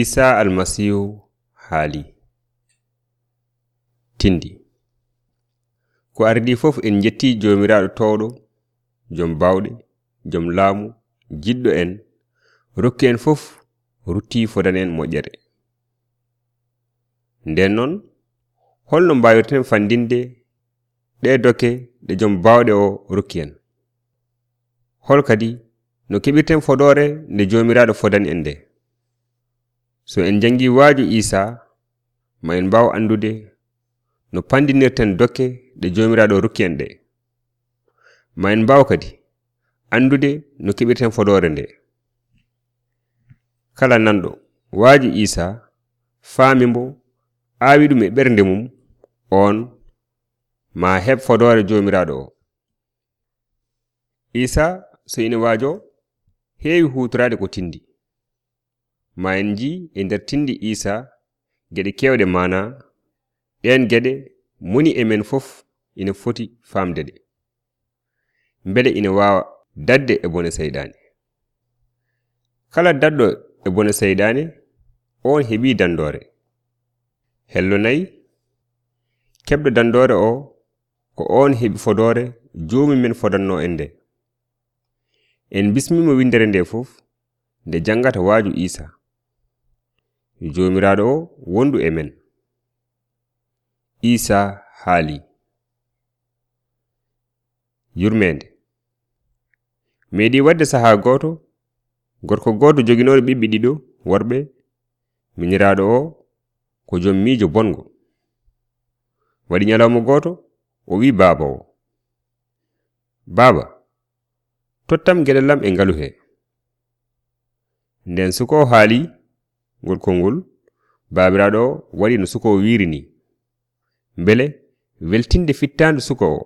isa almasihu haali tindi. Ko ardi fof en jetti jomiraɗo towɗo jom bawɗe jom laamu jiɗɗo en rokki en fof rutti fodani en moƴƴere. Nden noon holno mbawirten fandinde ɗe dokke ɗe jom bawɗe o rokki en. Hol kadi no keɓirten fodore nde jomiraɗo fodani en nde. so en jangi waaju isa ma en mbaw andude no pandinirten dokke ɗe jomiraɗo rokki en ɗe ma en mbaw kadi andude no keɓirten fodore nde. Kala nanɗo waaju isa faami mbo aawi ɗum e ɓernde mum on ma heɓ fodore jomiraɗo o. Isa so ina waajo heewi hutorade ko tindi. ma en ji e nder tindi isa geɗe kewɗe mana. Ɗen geɗe moni e men fof ina foti famde ɗe. Beele ina wawa dadde e bone seyɗani kala dadɗo e bone seyɗani on heeɓi dandore. Hello nayi keɓɗo dandore o ko on heeɓi fodore joomi men fodanno en nde. En bismima windere nde fof nde jangata waaju isa. jomiraɗo o wondu e men. Isa haali. Yurmede meeɗi wadde sahaa gooto gorko gooto joginooɗo ɓiɓɓe ɗiɗo worɓe miniraaɗo o ko jom miijo bongo. Waɗi ñalawma gooto o wi'i baaba o. Baaba tottam geɗellam e ngalu hee nden suko o haali golkol ngol babiraɗo o waɗi no suka o wiri ni. Beele weltinde fittande suka o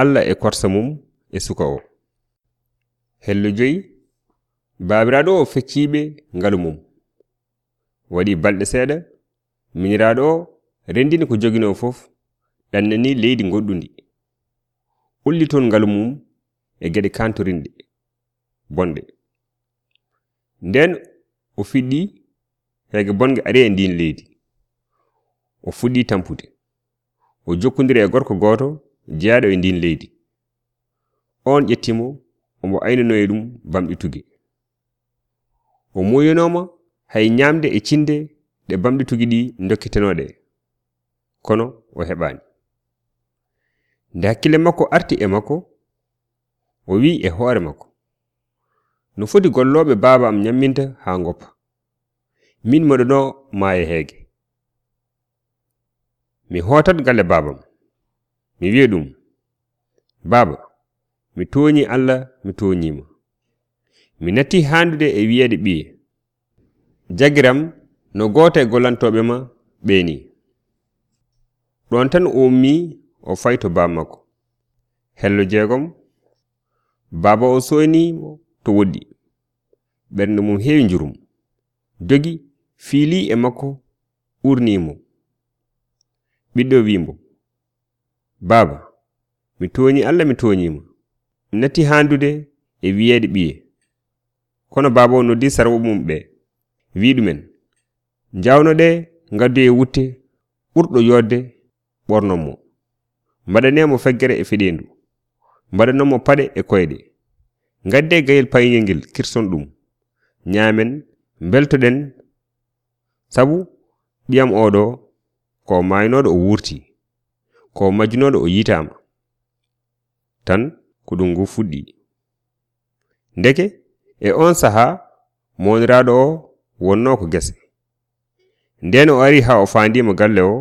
allah e korsa mum e suka o hello joyi babiraɗo o fecciɓe ngalu mum. Waɗi balɗe seeɗa miniraɗo o rendini ko jogino fof ɗannani leydi goɗɗundi ulli toon ngalu mum e geɗe kantorinɗe bonɗe. Nden o fiɗɗi hege bonge ari e ndin leydi. O fuɗɗi tampude o jokkodiri e gorko goto jeyaɗo e ndin leydi. On ƴettimo omo aynanoye ɗum bamɗi tuge. O moyinoma hay ñamde e cinde ɗe bamɗi tugi ɗi dokkitanoɗe kono o heɓani. Nde hakkille makko arti e makko o wi e hoore makko no foti golloɓe baaba am ñamminta ha goppa min moɗono maaye heege. Mi hotat galle babam mi wiya ɗum. Baba mi tooñi allah mi toñima mi natti handude e wiyeede ɓiye. Jagiram no goto e gollantoɓe ma ɓeeni. Ɗon tan o ummi o fay to bam makko. Hello jeegom. Baba o soynimo to woɗɗi ɓernde mum heewi njurum. Jogi fiili e makko urnimo ɓiɗɗo wimbo baaba mi toñi allah mi toñima mi natti handude e wiyeede ɓiye. Kono baaba o noddi sarwo mum ɓe wi ɗumen jawnoɗe gaddu e wutte ɓurɗo yodde ɓornonmo mbaɗanemo feggere e feɗendu mbaɗanonmo paɗe e koyɗe. Gadde e gayel payngel ngel kirson ɗum. ñaamen beltoɗen sabu ɓiyam oɗo ko maynoɗo o wurti ko majjunoɗo o yitama tan ko ɗum ngu fuɗɗi. Ndeke e on saha moniraɗo o wonno ko gese. Nden o ari ha o fandima galle o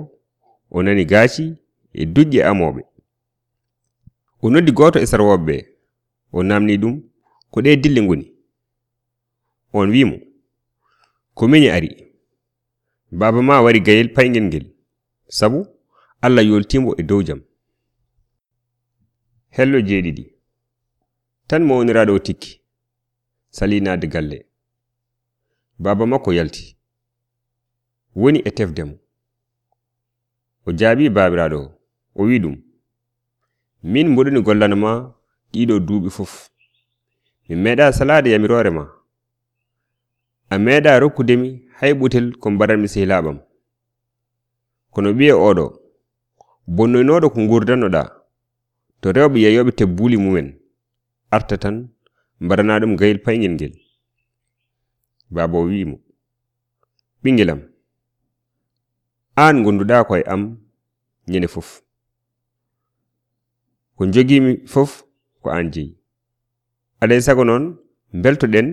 o nani gaaci e duƴƴe amoɓe o noddi goto e sarwoɓe ɓe o namni ɗum ko ɗe dille ngoni. On wimo ko mini ari? Baba ma wari gayel payngel ngel. Sabu allah yoltimo e dow jam. Hello jeeɗiɗi tan mawniraɗo o tikki. Salinade galle. Baba makko yalti. Woni e tefdemo o jaabi babiraɗo o o wi ɗum min mboɗoni gollanama ɗiɗo duuɓi fof. Mi meeɗa salade yamirore ma a meeɗa rokkudemi hay ɓutel ko mbaranmi sehilaɓam kono wi'e oɗo bonnoynoɗo ko gurdanoɗa to rewɓe yeyoɓe tebbuli mumen arta tan mbarana ɗum gayel payngel ngel. Baaba o wi'imo ɓingelam an gonduɗa ko e am ñande fof. Ko jogimi fof ko an jeeyi alay sago noon beltoɗen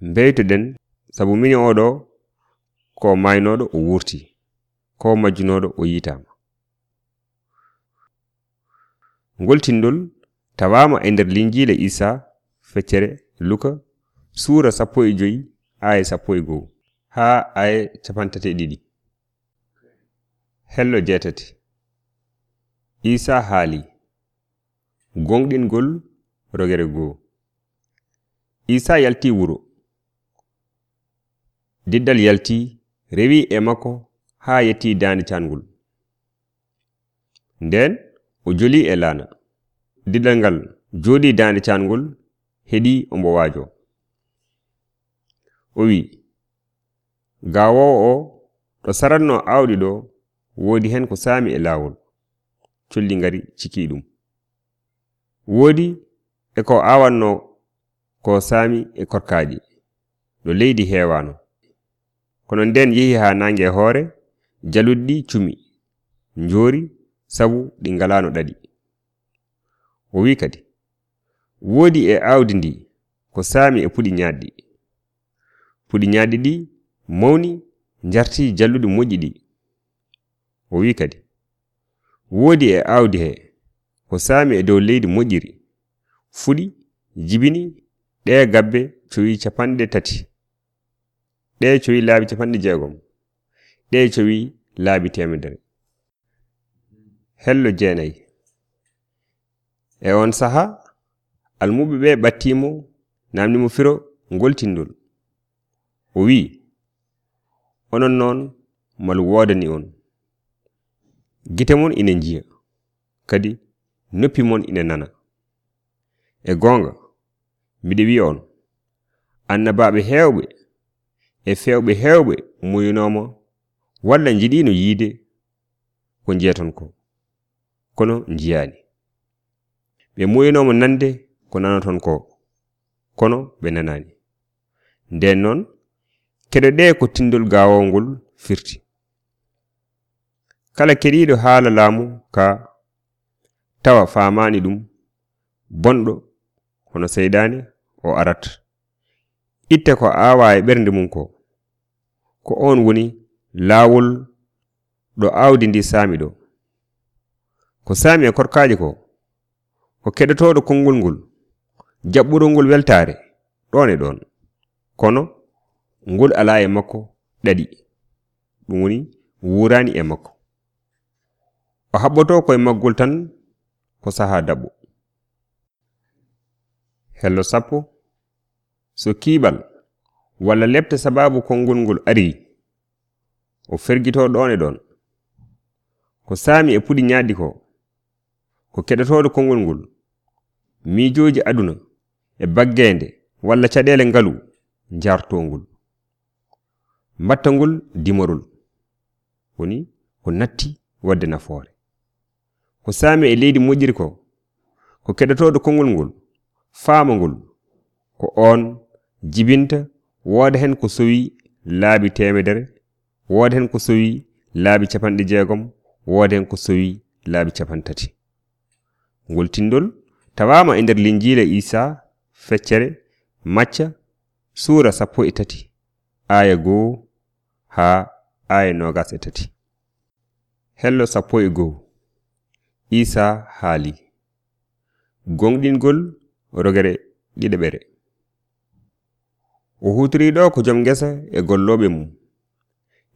mbeytoɗen sabu minion oɗo ko maynoɗo o wurti. Ko majjunoɗo o yitama ngoltindol tawama e nder linjila isa feccere luka suura sappo e joyi aya sappo e goho ha aya capantati e ɗiɗi. Hello jeetati. Isa haali. Gonɗingol rogere goo. Isa yalti wuro. diddal yalti rewi e makko haa yetti daande cangol nden o joli e laana. Diddal ngal jooɗi daande cangol heɗi ombo waajo. O wi gawowo o ɗo saranno awɗi ɗo woodi hen ko saami e laawol. Colli ngari ciki ɗum. Woodi e ko awanno ko saami e korkaaji. Ɗo leydi heewano kono nden yehi ha nange e hoore jaluɗɗi cumi njoori sabu ɗi ngalano ɗaɗi. O wi kadi woodi e awdi ndi ko saami e puɗi ñaɗɗi puɗi ñaɗɗi ɗi mawni njarti jalluɗi moƴƴi ɗi. O wi kadi woodi e awdi he ko saami e dow leydi moƴƴiri fuɗi jibini ɗe gabbe cowi capanɗe tati. Ɗe cowi laabi capanɗe jeegom. Ɗe cowi laabi temedere hello jeenayi e on saha almuɓe ɓe ɓattimo namdimo firo ngoltindol. O wi onon noon mal woodani on. Gite mon ina jiya kadi noppi mon ina nana. E gonga mbiɗa wiya on. Annabaɓe hewɓe e fewɓe hewɓe muynomo walla jiɗino yiide ko jiyaton ko kono jiyani ɓe muynomo nande ko nanaton ko kono ɓe nanani. Nden noon keɗe ɗe ko tindol gawol ngol firti. Kala keɗiɗo haala laamu ka tawa famani ɗum bonɗo hono seyɗani o arat. Itta ko awa e ɓernde mum ko ko on woni laawol ɗo aawdi ndi saami ɗo. Ko saami e korkaji ko ko keɗotoɗo konngol ngol jaɓɓurol ngol weltare ɗon e ɗon kono ngol ala e makko ɗaɗi ɗum woni wurani e makko. O haɓɓoto koye maggol tan ko saha daɓɓo. Hello sappo so kiiɓal walla lebte sababu konngol ngol ari o fergito ɗon e ɗon ko saami e puɗi ñaɗɗi ko ko keɗotoɗo konngol ngol miijoji aduna e baggende walla caɗele ngalu jartongol mbatta ngol dimorol woni ko natti wadde nafoore. Ko saami e leydi moƴƴiri ko ko keɗotoɗo konngol ngol faama ngol ko on jibinta wooda hen ko sowi laabi temedere wooda hen ko sowi laabi capanɗe jeegom. Wooda hen ko sowi laabi capantati ngol tindol tawama e nder linjila isa feccere macca suura sappo e tati. Aya goo ha aya nogas e tati. Hello sappo e goo isa haali. Gonɗingol rogere ɗiɗeɓere o hutiriɗo ko joom gesa e golloɓe mum.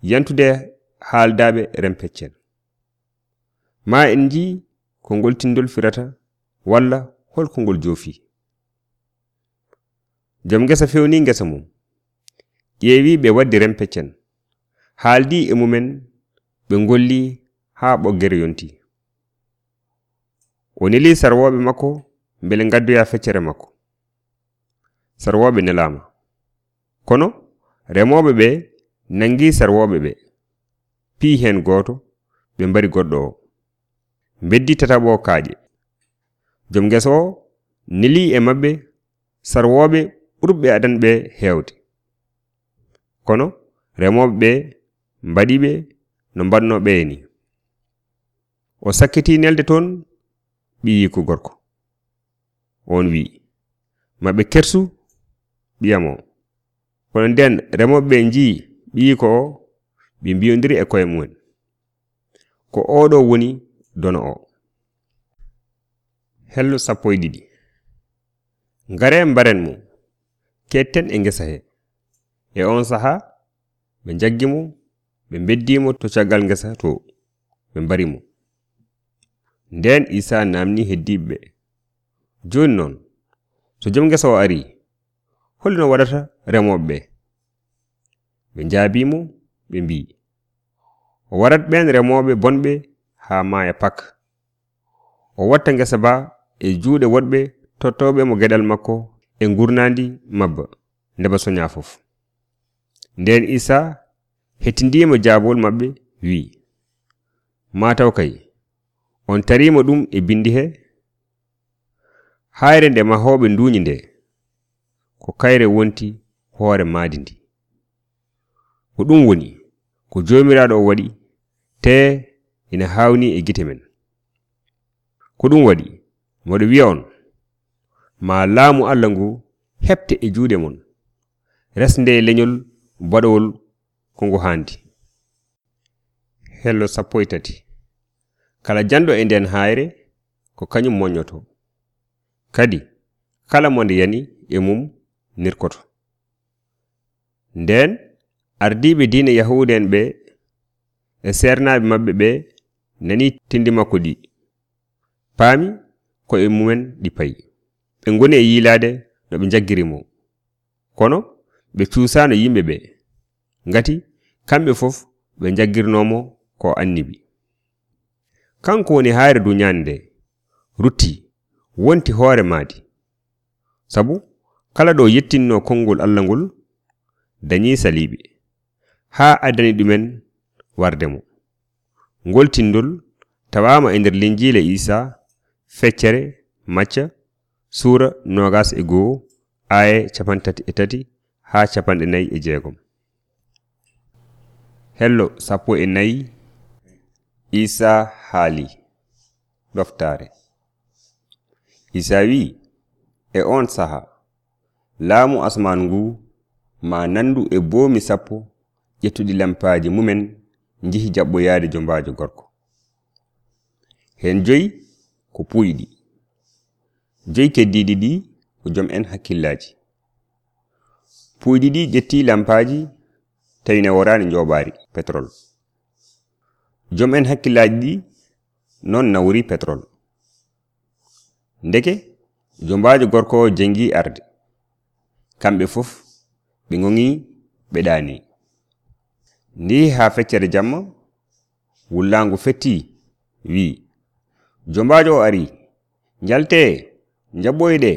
Yantude haaldaɓe rempeccel ma en ji ko ngol tindol firata walla holko ngol joofi. Joom gesa fewni gesa mum. Ƴeewi ɓe waddi rempeccen haaldi e mumen ɓe golli haa ɓoggere yonti. O neli sarwoɓe makko mbele gaddoya feccere makko. Sarwoɓe nelama kono remoɓe ɓe nangi sarwoɓe ɓe. Pii hen goto ɓe mbari goɗɗo o. Beddi tataɓo kaaƴe joom guesa o neli e mabɓe sarwoɓe ɓurɓe adanɓe hewde kono remoɓe ɓe mbaɗiɓe no mbannoɓe ni. O sakkiti nelde toon ɓiyi ko gorko. On wi maɓe kersu ɓiyam o. kono nden remoɓe ɓe njiyi ɓii ko ɓe mbiyodiri e koye mumen. Ko oɗo woni dono o. Hello sappo e ɗiɗi. Ngare mbaren mum ketten e ngesa he. E on saha ɓe jaggimo ɓe beddimo to caggal ngesa to ɓe mbarimo nden isa namni heddiɓe. Ɓe joni noon so joom ngesa o ari holino waɗata remoɓe. Ɓe ɓe jaabimo ɓe mbi. O warat ɓen remoɓe bonɓe ha maaya pak. O watta ngesa ba e juuɗe woɗɓe tottoɓe mo geɗal makko e gurnadi mabba ndeba soña fof. Nden isa hettindima jaabol maɓɓe wi mataw kay on tarima ɗum e bindi he? Hayre nde mahoɓe duuñi nde. Ko kayre wonti hoore maadi ndi. Ko ɗum woni ko jomiraɗo o waɗi te ina hawni e gite men. Ko ɗum waɗi moɗo wiya on ma laamu allah ngu heɓte e juuɗe mon resde leñol baɗowol ko ngu handi hello sappo e tati kala janɗo e nden hayre ko kañum moñoto kadi kala mo nde yani e mum nirkoto. Nden ardiɓe diina yahuda en ɓe e sernaɓe maɓɓe ɓe nani tindi makko ɗi. Paami ko e mumen ɗi payi. Ɓe goni e yiilade no ɓe jaggiri mo. Kono ɓe cuusano yimɓe ɓe. Ngati kamɓe fof ɓe jaggirnomo ko annibi. Kanko woni hayre duñande nde rutti wonti hoore maadi. Sabu kala ɗo yettinno konngol allah ngol dañi saliɓe haa addani ɗumen warde mo. Ngol tindol tawama e nder linjila isa feccere macca suura nogas e goo aya capantati e tati ha capanɗe nayi e jeegom. Hello sappo e nayi isa haali ɗoftare isa wi e on saha laamu asman ngu ma nandu e boomi sappo ƴettuɗi lampaaji mumen njihi jaɓɓoyaade jombaajo gorko. Heen joyi ko puyɗi. Joyi keddiiɗi ɗi ko jom en hakkillaaji. Puyɗi ɗi ƴetti lampaaji tawine woraani njooɓaari pétrol jom en hakkillaaji ɗi noon nawri pétrol ndeke jombaajo gorko o jengi arde. kamɓe fof ɓe ŋoŋi ɓe ɗani ndi ha feccere jamma wullagu fetti wi. Jombajo o ari jalte jaɓɓoyɗe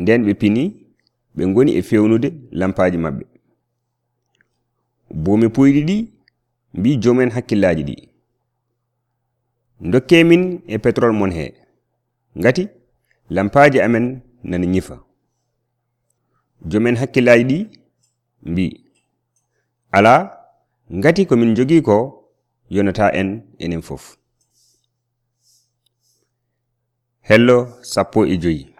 nden ɓe pini ɓe goni e fewnude lampaji maɓɓe. Bomi puyɗi ɗi mbi jomumen hakkillaji ɗi. Dokke min e pétrole mon he. Ngati lampaji amen nana ñifa jomen hakkillaji ɗi mbi. Ala ngati komin jogii ko yonata en enen fof. Hello sappo e joyi.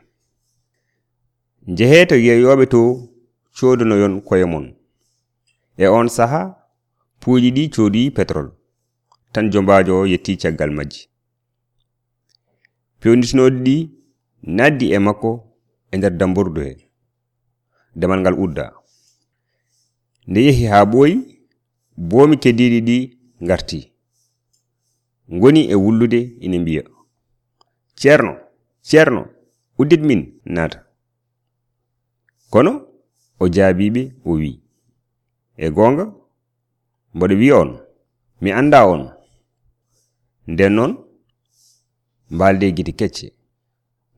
Njehe to yeeyoɓe to codonoyon koye mon. E on saha puuji ɗi codoyi petrol. Tan jombajo o yetti caggal majji. Pewditinoɗi ɗi naddi e makko e nder dambordu he. demal ngal udda. Nde yehi haa ɓooyi boomi keddiiɗi ɗi ngarti. Ngoni e wullude ina mbiya. Ceerno ceerno uddit min naata. Kono o jaabiɓe o wi'i. E goonga mboɗo wiya on mi annda on. Nden noon mbaalde gite kecce.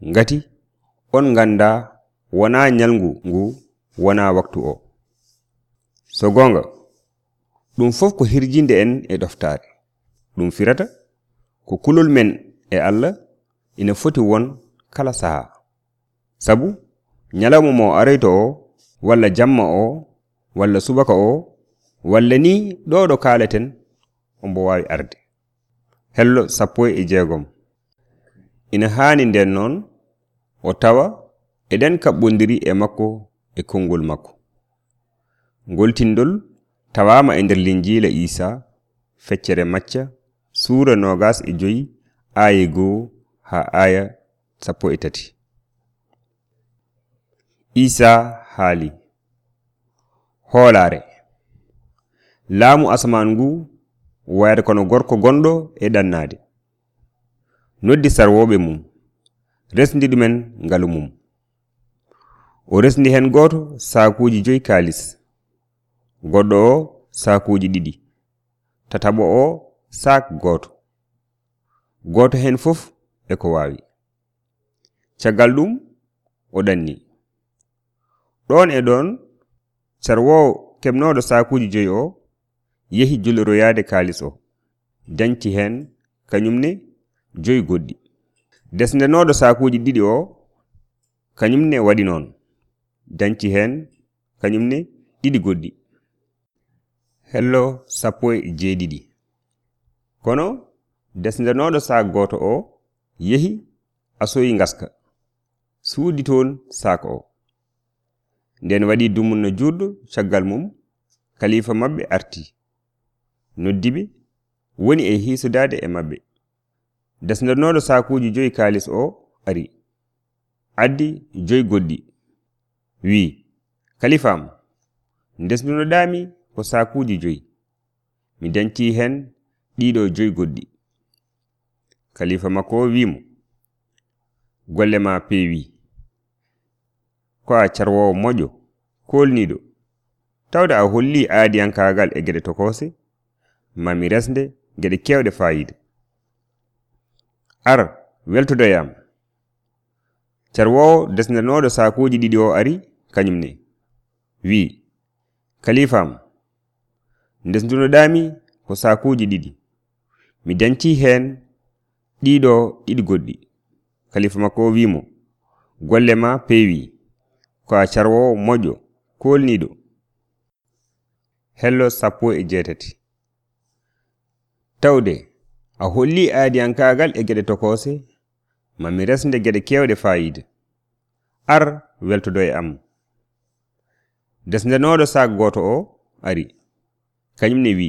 Ngati on ngannda wonaa ñalngu ngu wona waktu o. So gonga ɗum fof ko hirjinde en e ɗoftaare ɗum firata ko kulol men e allah ina foti won kala saha sabu ñalawma mo arayto o walla jamma o walla subaka o walla ni ɗo ɗo kaaleten ombo wawi arde. Hello sappo e jeegom. Ina haani nden noon o tawa eɗen kaɓɓodiri e makko e konngol makko. Ngoltindol tawama e nder linjila isa feccere macca suura nogas e joyi aya goo ha aya sappo e tati. Isa haali. Hoolaare. Laamu asaman ngu wayata kono gorko gonɗo e ɗannaade. Noddi sarwoɓe mum. Resdi ɗumen ngalu mum. O resdi hen goto sakuji joyi kalis goɗɗo o sakuji ɗiɗi. Tataɓo o sak goto goto hen fof e ko wawi caggal ɗum o ɗanni. Ɗon e ɗon carwowo kebnoɗo sakuji joyi o yehi juloroyade kalis o. Dañci hen kañumne joyi goɗɗi. Desdenoɗo sakuji ɗiɗi o kañumne waɗi noon dañci hen kañumne ɗiɗi goɗɗi. Hello sappo e jeeɗiɗi. Kono desdenoɗo saa goto o yehi asoyi ngaska. Suudi toon saaka o. Nden waɗi dumunno juurɗo caggal mum kalifa maɓɓe arti. Noddiɓe woni e hiisodade e maɓɓe. Desdenoɗo sakuji joyi kaalis o ari. Addi joyi goɗɗi. Wi. Kalifam desdunoɗami ko sakuji joyi. Mi danti hen ɗiɗo joyi goɗɗi. Kalifa makko wimo golle ma peewi. Ko a carwowo moƴo kolniɗo tawde a holli aadiyankagal e geɗe tokose? Mami resde geɗe kewɗe fayida. Ar weltodoyam carwowo desdenoɗo sakuji ɗiɗi o ari kañumne wi kalifam desdunoɗami ko sakuji ɗiɗi. Mi danci hen ɗiɗo ɗiɗi goɗɗi. Kalifa makko o wimo golle ma peewi ko a carwowo moƴƴo kolniɗo hello sappo e jeetati. Tawde a holli aadiyankagal e geɗe tokose mami resde geɗe kewɗe fayide. Ar weltodo e am desdenoɗo sak goto o ari. Kañumne wi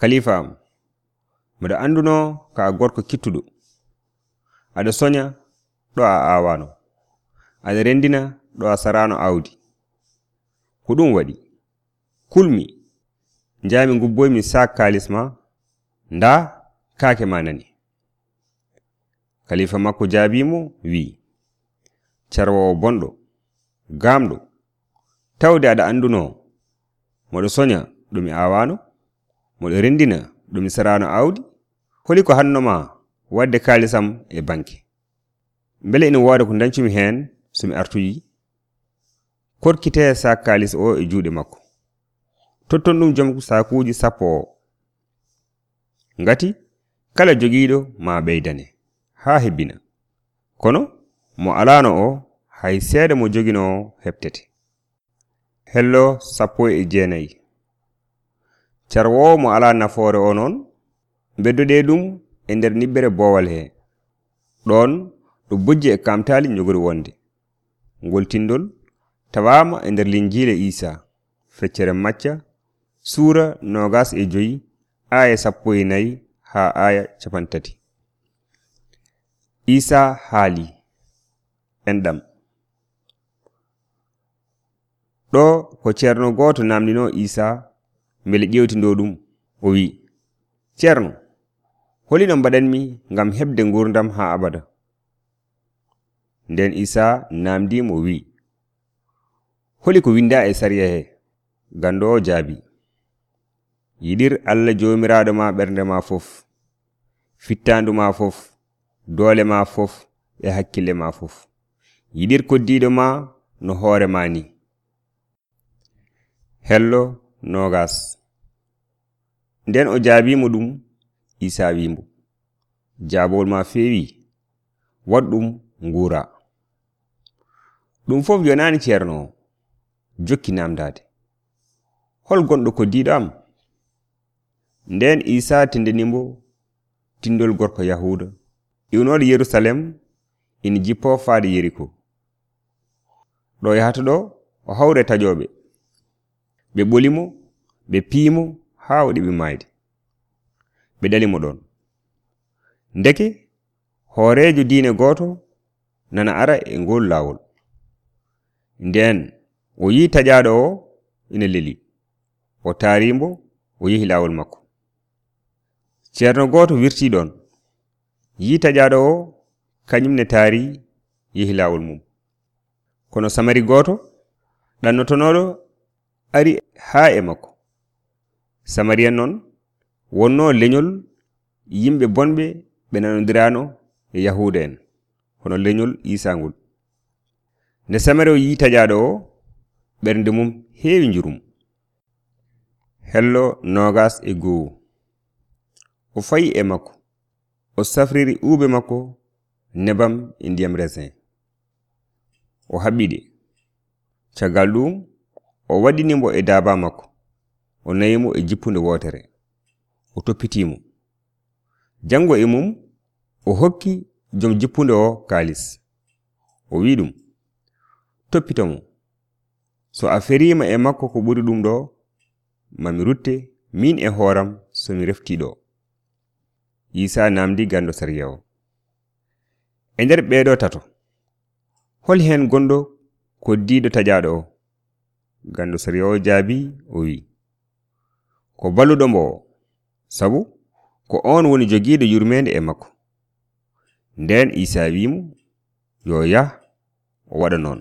kalifa am. Mbiɗa anduno ka a gorko kittuɗo. Aɗa soña ɗo a awano aɗa rendina ɗo a sarano awdi ko ɗum waɗi. Kulmi. Jami gubboymi sac kalis ma nda kake ma nani kalifa makko jaabimo wi carwowo bonɗo gamɗo tawde aɗa anduno. Moɗo soña ɗumi e awano. Moɗo rendina ɗumi e sarano awdi. Holi ko hannoma wadde kalisam e banque beele ina wooda ko dañcumi hen somi artuyi. Korkite sa kalis o e juuɗe makko. Totton ɗum joom sakuji sappo o. Ngati kala jogiiɗo ma ɓeydane. haa hebbina. Kono mo alano o hay seeɗa mo jogino heɓtete. Hello sappo e jeenayi. Carwowo mo ala nafoore o noon beddoɗe ɗum e nder niɓɓere boowal he. Ɗon ɗo bojji e kamtali jogori wonde. Ngoltindol tawama e nder linjile isa feccere macca suura nogas e joyi aya sappo e nayi ha aya capantati. isa haali enɗam ɗo ko ceerno gooto namdino isa mbele ƴewtindo ɗum o wi'i ceerno holino mbaɗanmi ngam heɓde gurdam haa abada. Nden isa namdimo wi'i holi ko winda e sariya he gando o jaabi. Yiɗir allah jomiraɗo ma ɓernde ma fof fittandu ma fof doole ma fof e hakkille ma fof. Yiɗir koddiɗo ma no hoore ma ni. Hello nogas nden o jaabimo ɗum isa wimo jaabowol ma feewi waɗ ɗum nguura ɗum fof yonani ceerno o jokki namdade hol gonɗo koddiɗo am? Nden isa tindanimo tindol gorko yahuda iwnoɗo yerusalem ina jippo faade yeriko? Ɗo yahata ɗo o hawre taƴoɓe ɓe ɓolimo ɓe piimo haa o ɗiɓi mayde ɓe ɗalimo ɗon ndeke hoorejo diine gooto nana ara e ngol laawol nden o yii taƴaaɗo o ina leli o taarimbo o yehi laawol makko. Ceerno gooto wirtii ɗon yi taƴaaɗo o kañum ne taari yehi laawol mum. Kono samari gooto ɗannotonoɗo ari haa e makko. Samariyan noon wonno leñol yimɓe bonɓe ɓe nanodirano e yahuda en. Hono leñol isangol nde samari o yi taƴaɗo o ɓernde mum heewi njurum. Hello nogas e go'o. O fayi e makko o safriri uube makko nebam e ndiyam resin o haɓɓiɗe caggal ɗum o waɗinimo e daaba makko o nayimo e jippunde wotere o toppitimo jango e mum o hokki jom jippunde o kalis. O wi ɗum toppitomo so a ferima e makko ko ɓuri ɗum ɗo mami rutte min e hooram somi reftiɗo isa namdi gando sariya o e nder ɓeɗo tato hol hen gonɗo ko diɗo tajaɗo o gando sariya o jaabi o wi ko balluɗo mo o sabu ko on woni jogiiɗo yurmede e makko. Nden isa wimo yo yah o waɗa noon.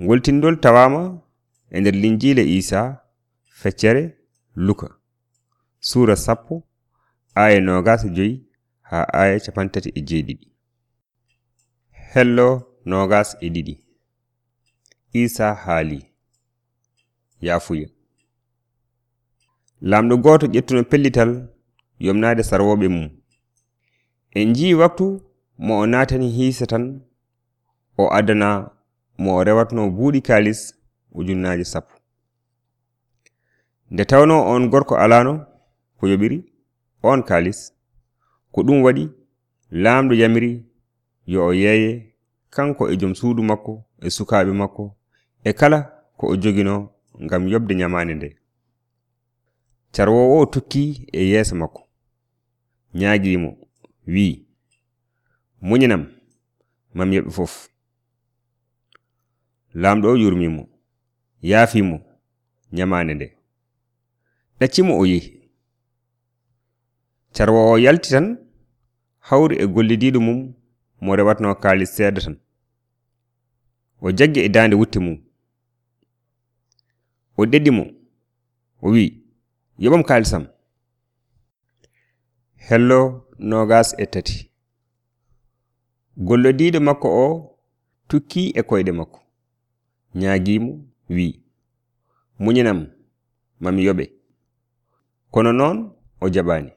Ngoltindol tawama e nder linjile isa feccere luka sura sappo aya nogas joyi ha aya capantati e jeeɗiɗi. Hello nogas e ɗiɗi. Isa haali. Yafuya lamɗo goto ƴettuno pellital yomnade sarwoɓe mum. En jii waktu mo o natani hiisa tan o adana mo o rewatno buuɗi kalis ujunnaji sappo. Nde tawno on gorko alano ko yoɓiri on kalis ko ɗum waɗi lamɗo yamiri yo o yeeye kanko e joom suudu makko e sukaɓe makko e kala ko o jogino ngam yobde nyamande nde. Carwowo o tukki e yeeso makko. Ñaagiimo wi muñinam mam yoɓe fof. Lamɗo o yurmimo yaafimo nyamande nde. Ɗaccimo o yehi carwo o yalti tan hawri e gollidiiɗo mum mo rewatno kaalis seeɗa tan. O jaggi e daande wutte mum. O ɗeɗɗi mo. O wi'i yoɓam kaalisam hello nogas e tati. Gollodiiɗo makko o tukki e koyɗe makko. Ñaagiimo wi'i. Muñinam mami yoɓe. Kono noon o jaɓaani.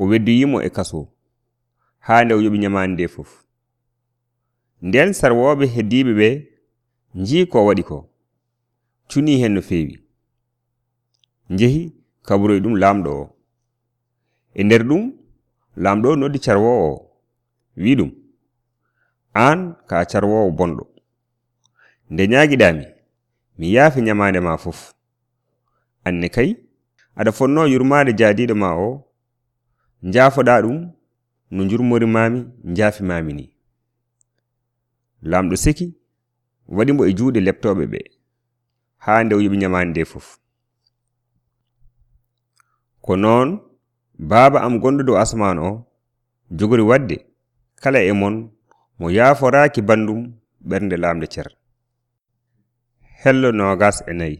o weddoyimo e kaso haa nde o yoɓi ñamaande nde fof. Nden sarwooɓe heddiiɓe ɓe nji ko waɗi ko? Cunii hen no feewi. Njehi kaburoy ɗum laamɗo o. E nder ɗum laamɗo o noddi carwowo o wi ɗum aan ka carwowo bonɗo. Nde ñaagiɗaami mi yaafi ñamaande ma fof. Anne kay aɗa fonno yurmaade jaadiiɗo ma o jaafoɗa ɗum no jurmori mami jaafi mami ni. Lamɗo seki waɗi mbo e juuɗe leptoɓe ɓe haa nde o yoɓi ñamani nde fof. Ko noon baaba am gonɗo dow asman o jogori wadde kala e mon mo yaaforaaki bandum ɓernde laamde cer. Hello nogas e nayi.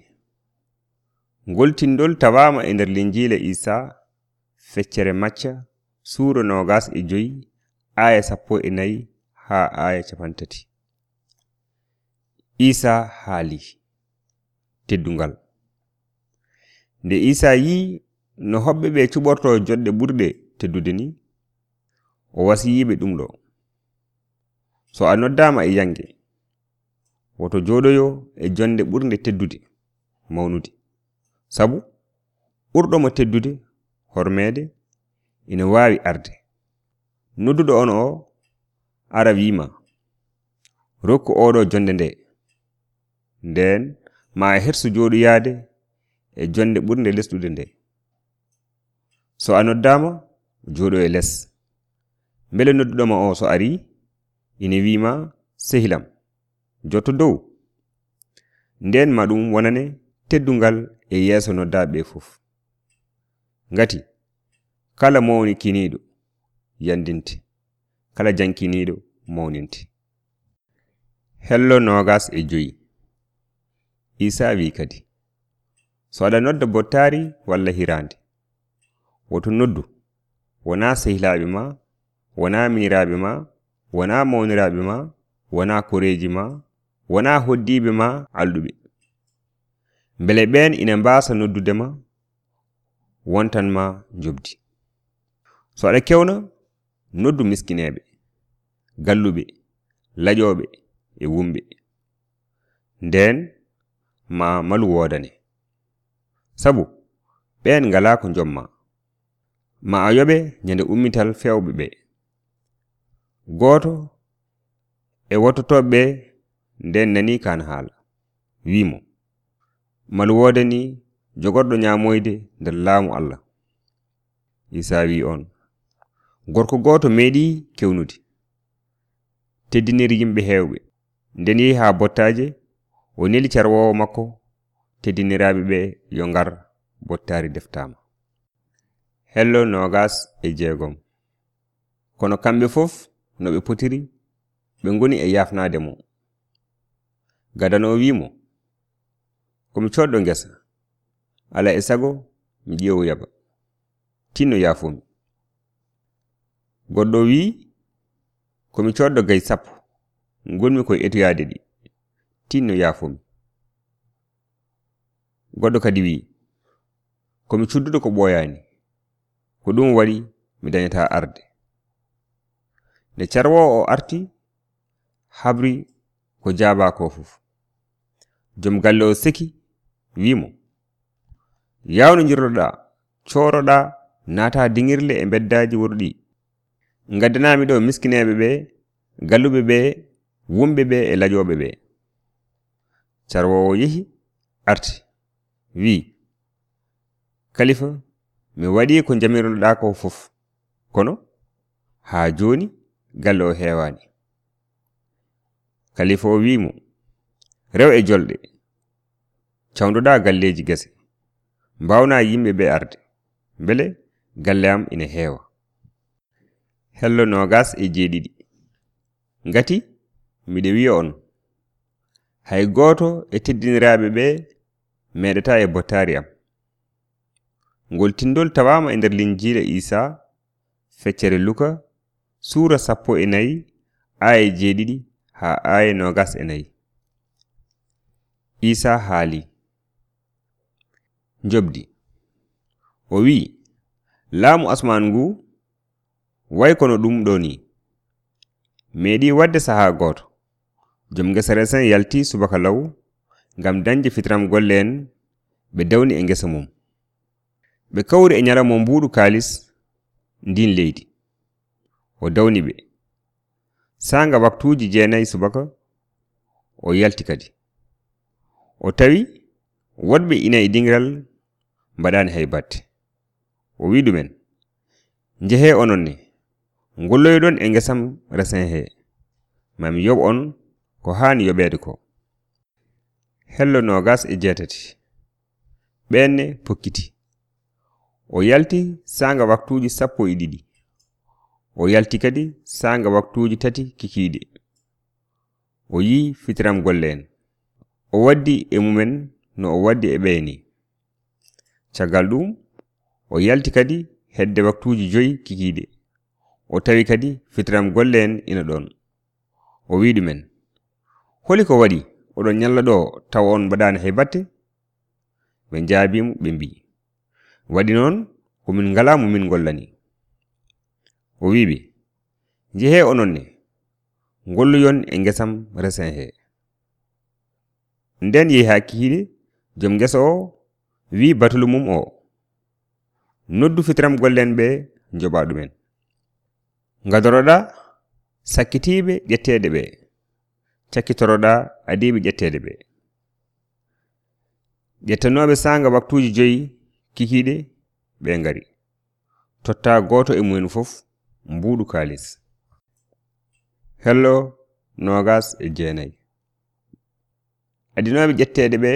Ngoltindol tawaama e nder linjiila isaa feccere macca suuro nogas e joyi aya sappo e nayi ha aya capantati. Isa haali teddungal. Nde isa yi no hoɓɓe ɓe cuɓorto joɗɗe ɓurɗe teddude ni o wasiyiɓe ɗum ɗo. So a noddama e yange woto joɗoyo e jonde ɓurde teddude mawnude. Sabu ɓurɗomo teddude hormeede ina waawi arde. Nodduɗo on o ara wiima. Rokku oɗo jonde nde. Nden ma a e hersu jooɗoyaade e jonde ɓurde lesɗude nde. So a noddama jooɗo e les. Mbele nodduɗoma o so ari ina wima sehilam jotto dow. Nden ma ɗum wonane teddungal e yeeso noddaɓe ɓe fof. Ngati kala mawni kiniiɗo yandinte kala jankiniiɗo mawninte hello nogas e joyi isa wi kadi so aɗa nodda bottari walla hirande. Woto noddu. Wona sehilaaɓe ma wona miniraaɓe ma wona mawniraaɓe ma wona koreji ma wona hoddiiɓe ma alɗuɓe mbele ɓeen ina mbasa noddudema wontanma jobdi so aɗa kewna noddu miskineɓe galluɓe laƴoɓe e wumɓe. Nden ma malu wodane sabu ɓen ngala ko jomma ma a yoɓe ñande ummital fewɓe ɓe goto e wottotoɓe nden nani kan haala. Wimo malu wodani jogorɗo ñamoyde nder laamu allah. Isa wi on gorko goto meeɗi kewnude teddiniri yimɓe heewɓe. Nden yehi haa bottaje o neli carwowo makko teddiniraaɓe ɓe yo ngar bottaari deftama hello nogas e jeegom. Kono kamɓe fof no ɓe potiri ɓe ngoni e yafnaade mo. Gadano o wimo komi coɗɗo ngesa? Ala e sago mi ƴeewo yaba tinno yafumi goɗɗo wi komi coddo gay sappo gonmi koye etoyade ɗi tinno yafumi goɗɗo kadi wi komi cudduɗo ko ɓoyani ko ɗum waɗi mi dañata arde. Nde carwowo o arti habri ko jaaba ko fof joom galle o seki wimo yawnodirɗa coroɗa nata diŋirle e beddaji wurɗi. Gaddanami ɗo miskineɓe ɓe galluɓe ɓe wumɓe ɓe e laƴoɓe ɓe. Carwowo yehi arti. Wi. Kalifa mi waɗi ko jamirnoɗa ko fof. Kono? Ha joni galle o hewani kalifa o wimo rew e jolɗe. Cawdoɗa galleji gese. mbawna yimɓe ɓe arde. Beele galle am ina heewa. Hello nogas e jeeɗiɗi. Ngati miɗe wiya on hay gooto e teddiniraaɓe ɓe meɗata e bottaari am. Ngol tindol tawama e nder linjiila isa feccere luka suura sappo e nayi aya jeeɗiɗi ha aya nogas e nayi. Isa haali. jobdi o wi'i laamu asman ngu way kono ɗum ɗo ni. Meeɗi wadde sahaa gooto. Jom ngesa resen yalti subaka law ngam dañde fitram golle en ɓe dawni e ngesa mum. Ɓe kawri e ñalawma mbuuɗu kaalis ndin leydi. O dawni ɓe. Saanga waktuuji jeenayi subaka o yalti kadi. O tawi woɗɓe ina e dingiral mbaɗani hay batte. O wi ɗumen njehe onon ne golloyoɗon e gesam resin he. Mami yoɓ on ko hani yoɓede ko. Hello nogas e jeetati. Ɓenne pokkiti o yalti sanga waktuji sappo e ɗiɗi. O yalti kadi sanga waktuji tati kikiiɗe o yi fitiram golle en. O waddi e mumen no o waddi e ɓeyni. caggal ɗum o yalti kadi hedde waktuuji joyi kikiiɗe. O tawi kadi fitiram golle en ina ɗon. O wi ɗumen holi ko waɗi oɗon ñalla ɗo taw on mbaɗani hay batte? Ɓe jaabimo ɓe mbi waɗi noon komin ngala mo min gollani o wiɓe jehe ononne golluyon e gesam resin he nden yeehi ha kihiɗe joom gesa o wi batulu mum o. Noddu fitiram gollen ɓe joɓa ɗumen. Gadoroɗa sakkitiɓe ƴetteɗe ɓe. Cakkitoroɗa adiɓe ƴetteɗe ɓe. Ƴettanoɓe sanga waktuji joyi kikiɗe ɓe ngari. Totta goto e mumen fof mbuɗu kalis. Hello nogas e jeenayi adinoɓe ƴetteɗe ɓe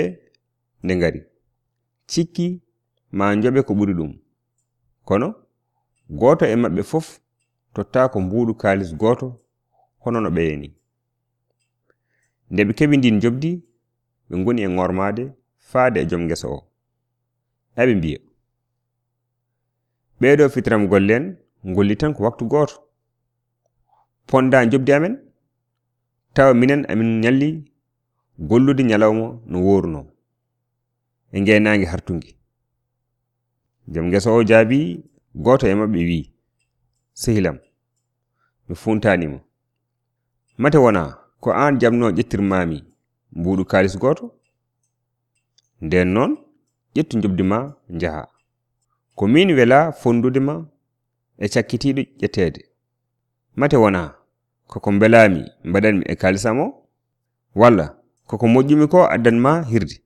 nde ngari. cikki ma joɓe ko ɓuri ɗum. Kono goto e maɓɓe fof totta ko mbuɗu kalis goto hono no ɓeyeni nde ɓe keɓi ndin jobdi ɓe goni e gormade faade e joom gesa o. Eɓe mbiya ɓeɗo fitiram gollen golli tan ko waktu goto ponda jobdi amen? Tawa minen amin ñalli gollude ñalawma no woruno e ngenage hartungi. Jom ngesa o jaabi goto e mabɓe wi sehilam mi funtanima mate wona ko an jamno ƴettirmami mbuɗu kalis goto. Nden noon ƴettu jobdi ma jaha ko min wela fondude ma e cakkitiɗo ƴettede mate wona koko belami mbaɗanmi e kalisam o walla koko moƴƴumi ko addanma hirde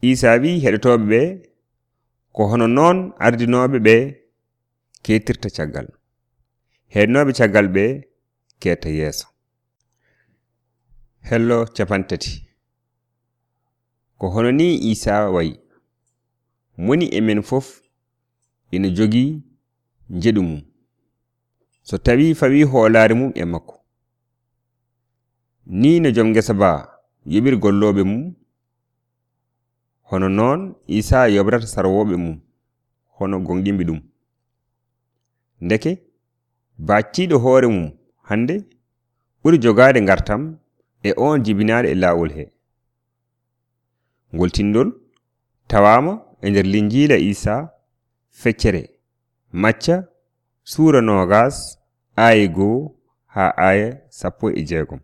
isa wi heɗotoɓe ɓe ko hono noon ardinoɓe ɓe ketirta caggal. Heɗnoɓe caggal ɓe ketta yeeso. Hello capantati. Ko hono ni isa wayi moni e men fof ina jogi jeɗu mum. So tawi fawi hoolare mum e makko. Ni no jom gesa ba yoɓir golloɓe mum hono noon isa yoɓrata sarwoɓe mum hono gonɗimɓe ɗum. Ndeke bacciɗo hoore mum hande ɓuri jogade gartam e on jibinaaɗo e lawol he. Ngol tindol tawaama e nder linjila isa feccere macca suura nogas aya goo ha aya sappo e jeegom.